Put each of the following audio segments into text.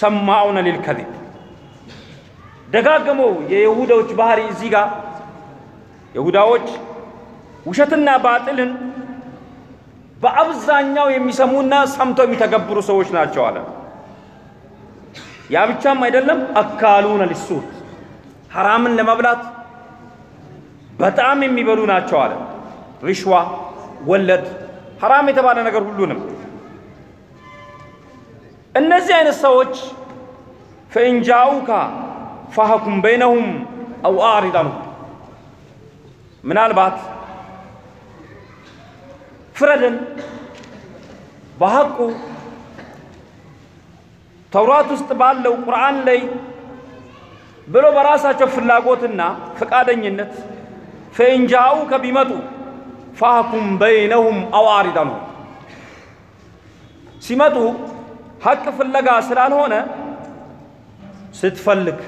ሰማዑነ ሊልከዚብ ደጋግመው የይሁዳዎች ባህሪ እዚህ ጋር ይሁዳዎች ውሸትና ባጥልን በአብዛኛው የሚሰሙና ሰምተው የሚተገብሩ ሰዎች ናቸው አለ። ያ ብቻም አይደለም፣ አካሉነ ሊሱት ሐራምን ለመብላት በጣም የሚበሉ ናቸው አለ። ሪሽዋ፣ ወለድ፣ ሐራም የተባለ ነገር ሁሉንም እነዚህ አይነት ሰዎች ፈኢንጃኡካ ፈሐኩም በይነሁም አው አዕሪድ ምናልባት ፍረድን በሐቁ ተውራት ውስጥ ባለው ቁርአን ላይ ብሎ በራሳቸው ፍላጎትና ፈቃደኝነት ፈኢንጃኡከ ቢመጡ ፋህኩም በይነሁም አው አዕሪድ ሲመጡ ሐቅ ፍለጋ ስላልሆነ ስትፈልግ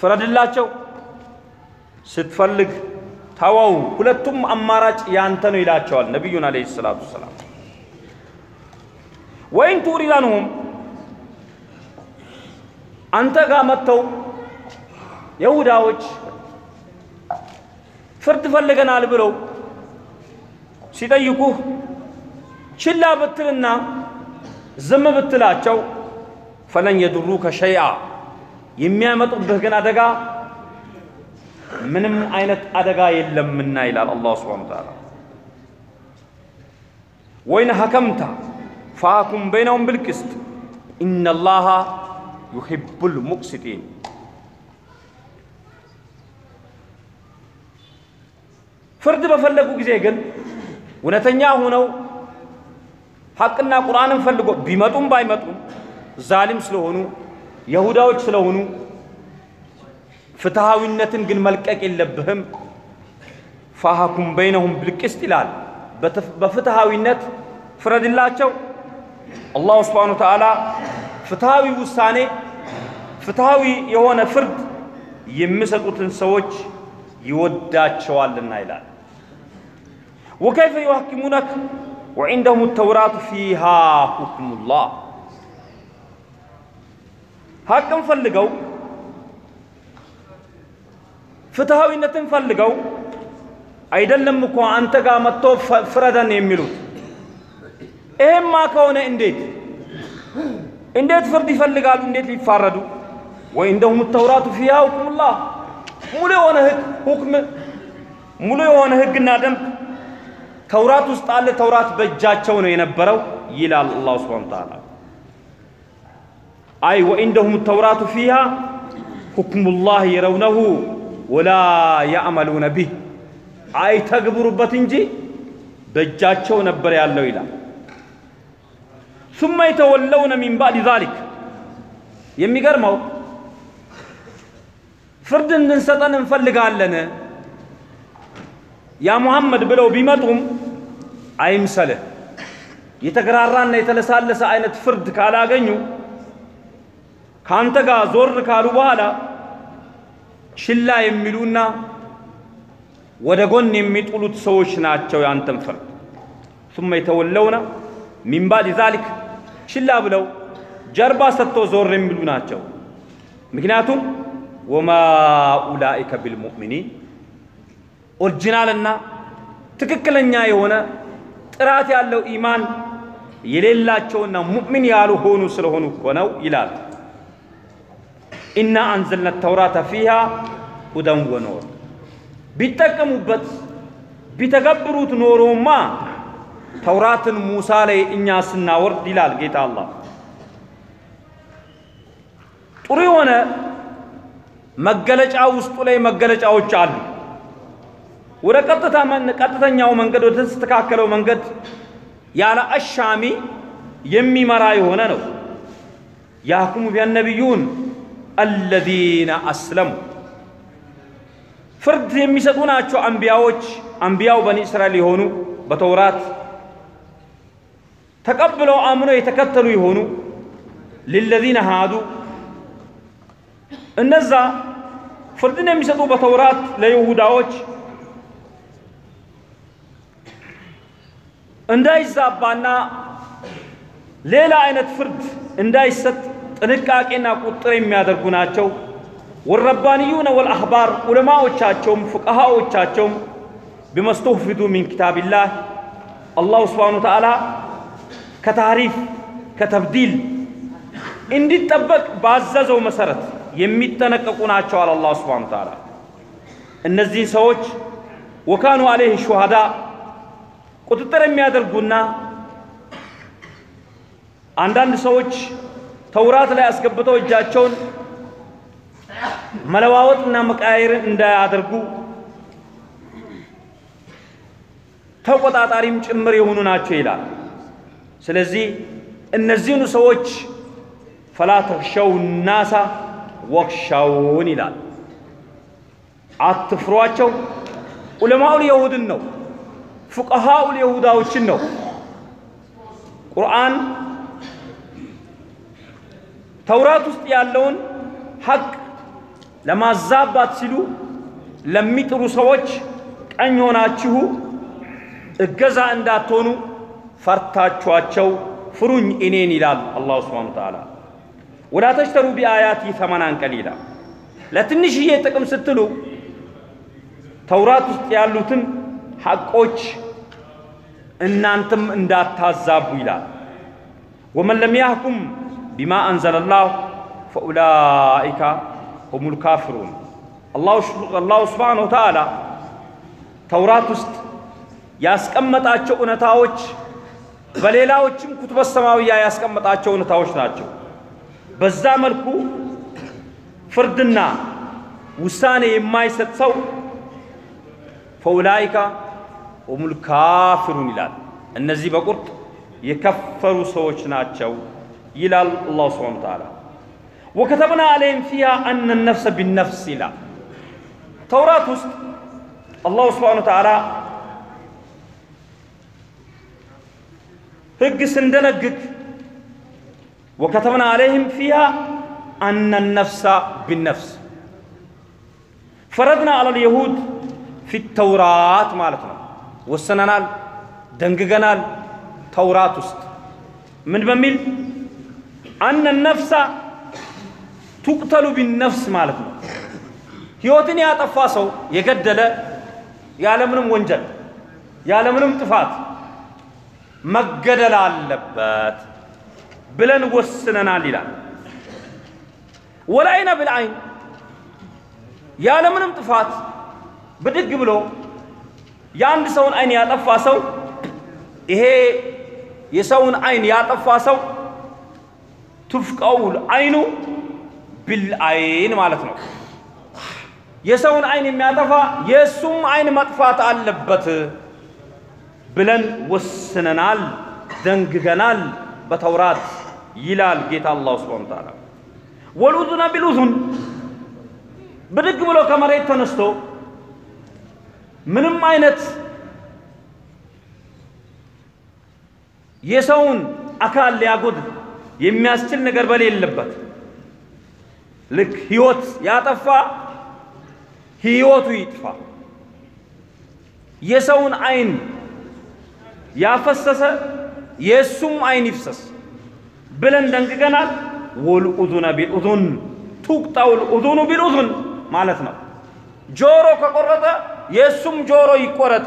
ፍረድላቸው፣ ስትፈልግ ተወው። ሁለቱም አማራጭ ያንተ ነው ይላቸዋል ነቢዩን ዓለይሂ ሰላቱ ወሰላም። ወይን ቱሪድ አንሁም አንተ ጋር መጥተው የሁዳዎች ፍርድ ፈልገናል ብለው ሲጠይቁህ ችላ ብትልና ዝም ብትላቸው ፈለን የድሩከ ሸይአ የሚያመጡብህ ግን አደጋ ምንም አይነት አደጋ የለምና ይላል አላህ ሱብሓነሁ ወተዓላ። ወይን ሐከምተ ፈሐኩም በይነሁም ብልቅስት ኢነላሃ ዩሂቡል ሙቅሲጢን። ፍርድ በፈለጉ ጊዜ ግን እውነተኛ ሆነው ሐቅና ቁርአንን ፈልጎ ቢመጡም ባይመጡም ዛሊም ስለሆኑ የሁዳዎች ስለሆኑ ፍትሃዊነትን ግን መልቀቅ የለብህም። ፋሐኩም በይነሁም ብልቅስት ይላል። በፍትሃዊነት ፍረድላቸው። አላሁ ስብሓነሁ ወተዓላ ፍትሃዊ ውሳኔ፣ ፍትሃዊ የሆነ ፍርድ የሚሰጡትን ሰዎች ይወዳቸዋልና ይላል። ወከይፈ ዩሐኪሙነክ ወዒንደሁም ተውራቱ ፊሃ ሁክሙላህ ሐቅን ፈልገው ፍትሃዊነትን ፈልገው አይደለም እኮ አንተ ጋር መጥቶ ፍረደን የሚሉት። ይሄማ ከሆነ እንዴት እንዴት ፍርድ ይፈልጋሉ? እንዴት ሊፋረዱ? ወዒንደሁም ተውራቱ ፊሃ ሁክሙላህ ሙሉ የሆነ ህግ ሁክም ሙሉ የሆነ ህግና ደንብ ተውራት ውስጥ አለ። ተውራት በእጃቸው ነው የነበረው ይላል አላሁ ሱብሓነሁ ወተዓላ። አይ ወኢንደሁም ተውራቱ ፊሃ ሁክሙላህ የረውነሁ ወላ ያዕመሉነ ቢህ አይተግብሩበት እንጂ በእጃቸው ነበር ያለው ይላል። ሱመ የተወለውነ ሚን ባዕድ ዛሊክ የሚገርመው ፍርድ እንድንሰጠን እንፈልጋለን ያ ሙሐመድ ብለው ቢመጡም አይምሰልህ። የተገራራና የተለሳለሰ አይነት ፍርድ ካላገኙ ከአንተ ጋር ዞር ካሉ በኋላ ችላ የሚሉና ወደ ጎን የሚጥሉት ሰዎች ናቸው ያንተን ፍርድ። ሱመ የተወለውነ ሚን ባዕድ ዛሊክ ችላ ብለው ጀርባ ሰጥተው ዞር የሚሉ ናቸው። ምክንያቱም ወማ ኡላኢከ ቢልሙእሚኒን ኦሪጂናልና ትክክለኛ የሆነ ጥራት ያለው ኢማን የሌላቸውና ሙእሚን ያልሆኑ ስለሆኑ እኮ ነው ይላል። إنا أنزلنا التوراة فيها هدى ونور ቢጠቀሙበት ቢተገብሩት ኖሮማ ተውራትን ሙሳ ላይ እኛ ስናወርድ ይላል ጌታ አላህ ጥሩ የሆነ መገለጫ ውስጡ ላይ መገለጫዎች አሉ። ወደ ቀጥታ ቀጥተኛው መንገድ ወደ ተስተካከለው መንገድ ያለ አሻሚ የሚመራ የሆነ ነው። ያህኩሙ ቢነቢዩን አለዚነ አስለሙ ፍርድ የሚሰጡ ናቸው አንቢያዎች። አንቢያው በኒ እስራኤል የሆኑ በተውራት ተቀብለው አምነው የተከተሉ የሆኑ ሊለዚነ ሃዱ እነዛ ፍርድን የሚሰጡ በተውራት ለይሁዳዎች እንዳይዛባና ሌላ አይነት ፍርድ እንዳይሰጥ ጥንቃቄና ቁጥር የሚያደርጉ ናቸው። ወረባንዩነ ወልአኽባር ዑለማዎቻቸውም ፉቀሃዎቻቸውም ቢመስተውፊዱ ሚን ኪታቢላህ አላሁ ስብሓነ ወተዓላ ከታሪፍ ከተብዲል እንዲጠበቅ ባዘዘው መሰረት የሚጠነቀቁ ናቸው አለ አላህ ስብሓነ ወተዓላ። እነዚህ ሰዎች ወካኑ አለይህ ሹሃዳ ቁጥጥር የሚያደርጉና አንዳንድ ሰዎች ተውራት ላይ አስገብተው እጃቸውን መለዋወጥና መቃየርን እንዳያደርጉ ተቆጣጣሪም ጭምር የሆኑ ናቸው ይላል። ስለዚህ እነዚህኑ ሰዎች ፈላ ተኽሸው ናሳ ወክሻውን ይላል። አትፍሯቸው። ዑለማኡል የሁድን ነው፣ ፉቀሃኡል የሁዳዎችን ነው። ቁርአን ተውራት ውስጥ ያለውን ሐቅ ለማዛባት ሲሉ ለሚጥሩ ሰዎች ቀኝ ሆናችሁ እገዛ እንዳትሆኑ ፈርታችኋቸው ፍሩኝ እኔን ይላል አላሁ ስብሓነ ወተዓላ። ወላ ተሽተሩ ቢአያቲ ተመናን ቀሊላ ለትንሽዬ ጥቅም ስትሉ ተውራት ውስጥ ያሉትን ሐቆች እናንተም እንዳታዛቡ ይላል። ወመን ለም ያህኩም ቢማ አንዘለላሁ ፈኡላኢከ ሁሙል ካፊሩን። አላሁ ስብሓነሁ ወተዓላ ተውራት ውስጥ ያስቀመጣቸው እውነታዎች በሌላዎችም ኩቱበ ሰማዊያ ያስቀመጣቸው እውነታዎች ናቸው። በዛ መልኩ ፍርድና ውሳኔ የማይሰጥ ሰው ፈኡላኢከ ሁሙል ካፊሩን ይላል። እነዚህ በቁርጥ የከፈሩ ሰዎች ናቸው ይላል አላሁ ስብሓነሁ ወተዓላ። ወከተብና አለይህም ፊሃ አነ ነፍሰ ቢነፍስ ይላል። ተውራት ውስጥ አላሁ ስብሓነሁ ወተዓላ ሕግ ስንደነግግ ወከተብና አለይህም ፊሃ አነ ነፍሰ ቢነፍስ ፈረድና አለል የሁድ ፊት ተውራት ማለት ነው። ወሰነናል፣ ደንግገናል። ተውራት ውስጥ ምን በሚል አነ ነፍሳ ቱቅተሉ ቢነፍስ ማለት ነው። ሕይወትን ያጠፋ ሰው የገደለ ያለምንም ወንጀል ያለምንም ጥፋት መገደል አለበት ብለን ወስነናል ይላል። ወልዐይነ ብልዐይን ያለምንም ጥፋት ብድግ ብሎ የአንድ ሰውን አይን ያጠፋ ሰው ይሄ የሰውን አይን ያጠፋ ሰው ቱፍቀውል አይኑ ቢልአይን ማለት ነው። የሰውን አይን የሚያጠፋ የእሱም አይን መጥፋት አለበት ብለን ወስነናል፣ ደንግገናል በተውራት ይላል ጌታ አላሁ ስብሓነ ወተዓላ። ወልኡዙነ ቢልኡዙን ብድግ ብሎ ከመሬት ተነስቶ ምንም አይነት የሰውን አካል ሊያጎድል የሚያስችል ነገር በሌለበት ልክ ህይወት ያጠፋ ህይወቱ ይጥፋ፣ የሰውን አይን ያፈሰሰ የእሱም አይን ይፍሰስ ብለን ደንግገናል። ወልኡዙነ ቢልኡዙን ቱቅጠው ልኡዙኑ ቢልኡዙን ማለት ነው። ጆሮ ከቆረጠ የእሱም ጆሮ ይቆረጥ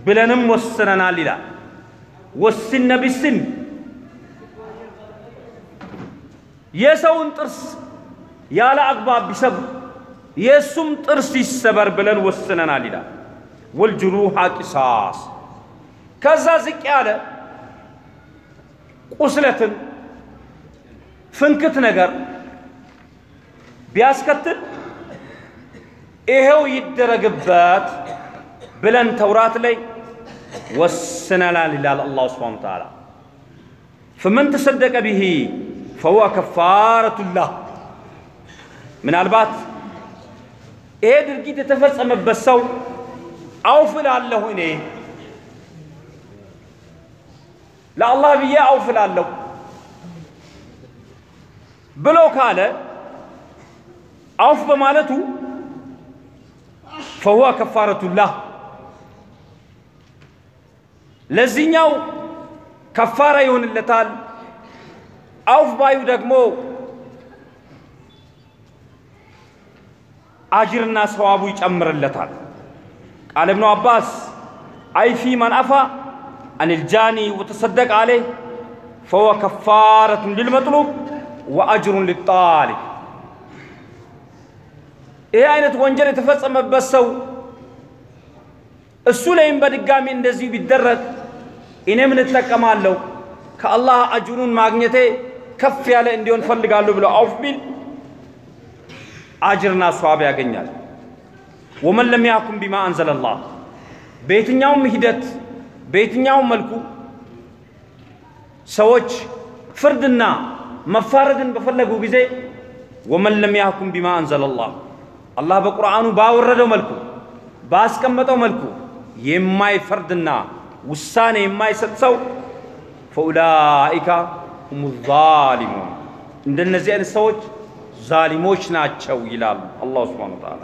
ብለንም ወስነናል ይላል። ወስነ ቢስን የሰውን ጥርስ ያለ አግባብ ቢሰብር የእሱም ጥርስ ይሰበር ብለን ወስነናል ይላል። ወልጅሩሃ ቂሳስ ከዛ ዝቅ ያለ ቁስለትን ፍንክት ነገር ቢያስከትል ይሄው ይደረግበት ብለን ተውራት ላይ ወስነናል ይላል አላሁ ስብሓነ ወተዓላ። ፈመን ተሰደቀ ቢሂ ፈሁወ ከፋረቱላህ። ምናልባት ይሄ ድርጊት የተፈጸመበት ሰው አውፍ እላለሁ እኔ ለአላህ ብዬ አውፍ እላለሁ ብሎ ካለ አውፍ በማለቱ ፈሁወ ከፋረቱላህ ለዚህኛው ከፋራ ይሆንለታል። አውፍ ባዩ ደግሞ አጅርና ሰዋቡ ይጨምርለታል። ቃል እብኑ አባስ አይ ፊ መን አፋ አን ልጃኒ ወተሰደቅ አለህ ፈወ ከፋረቱን ልልመጥሉብ ወአጅሩን ልጣሊብ። ይሄ አይነት ወንጀል የተፈጸመበት ሰው እሱ ላይም በድጋሚ እንደዚሁ ቢደረግ እኔ ምን ከአላህ አጅሩን ማግኘቴ ከፍ ያለ እንዲሆን ፈልጋለሁ ብሎ አውፍ ቢል አጅርና ሷብ ያገኛል። ወመን ለም ያኩም ቢማ አንዘለላህ። በየትኛውም ሂደት በየትኛውም መልኩ ሰዎች ፍርድና መፋረድን በፈለጉ ጊዜ ወመን ለም ያኩም ቢማ አንዘለላህ አላህ በቁርአኑ ባወረደው መልኩ ባስቀመጠው መልኩ የማይፈርድና ውሳኔ የማይሰጥ ሰው ፈኡላኢካ ሁሙ ዛሊሙን እንደነዚህ አይነት ሰዎች ዛሊሞች ናቸው ይላል አላሁ ስብሓነሁ ወተዓላ።